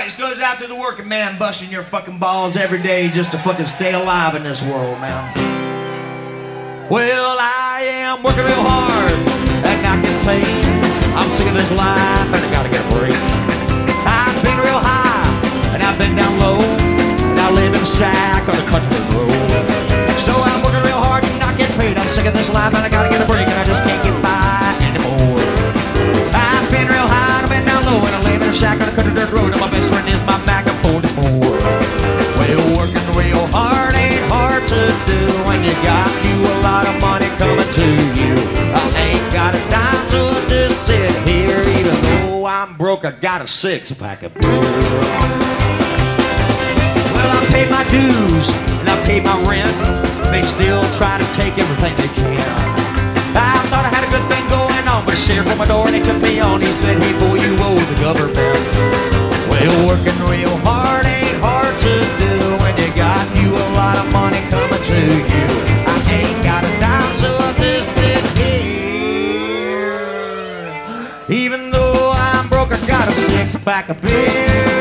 Thanks goes out to the working man busting your fucking balls every day just to fucking stay alive in this world, man. Well, I am working real hard and not getting paid. I'm sick of this life and I gotta get a break. I've been real high and I've been down low. And I live in a sack on the country road. So I'm working real hard and not getting paid. I'm sick of this life and I gotta get a break and I just can't get to you. I ain't got a dime to just sit here, even though I'm broke. I got a six pack of beer. Well, I paid my dues and I paid my rent. They still try to take everything they can. I thought I had a good thing going on, but a sheriff at my door and he took me on. He said, Hey, boy, you owe the government. Well, working pack of beer.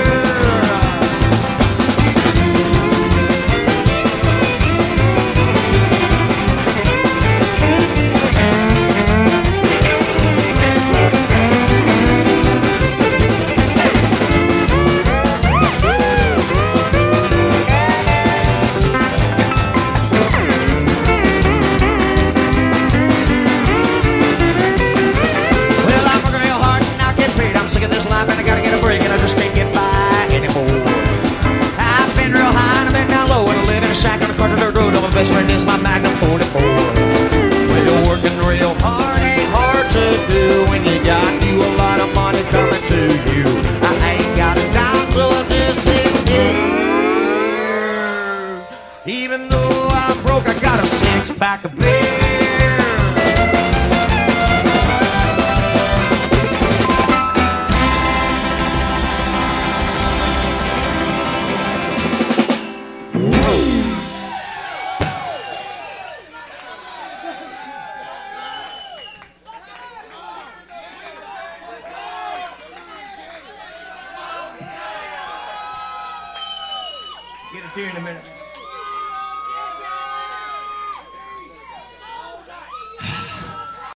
Even though I'm broke, I got a six pack of beer. Get it to you in a minute.